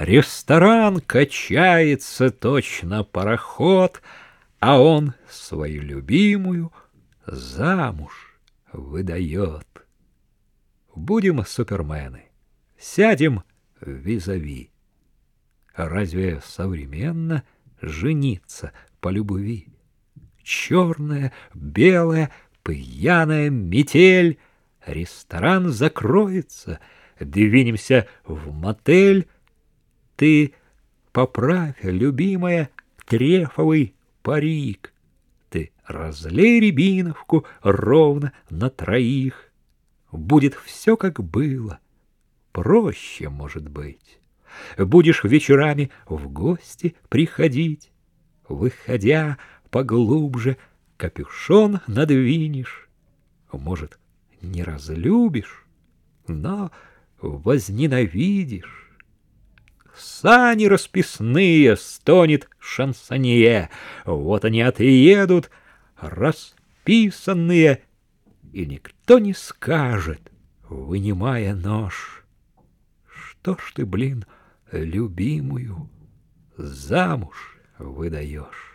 Ресторан качается точно пароход, А он свою любимую замуж выдает. Будем супермены, сядем визави. Разве современно жениться по любви? Черная, белая, пьяная метель, Ресторан закроется, двинемся в мотель. Ты поправь, любимая, трефовый парик. Ты разлей рябиновку ровно на троих. Будет все, как было, проще, может быть. Будешь вечерами в гости приходить, Выходя поглубже, капюшон надвинешь. Может, не разлюбишь, но возненавидишь. Сани расписные стонет шансонье, Вот они отъедут, расписанные, И никто не скажет, вынимая нож, Что ж ты, блин, любимую замуж выдаешь?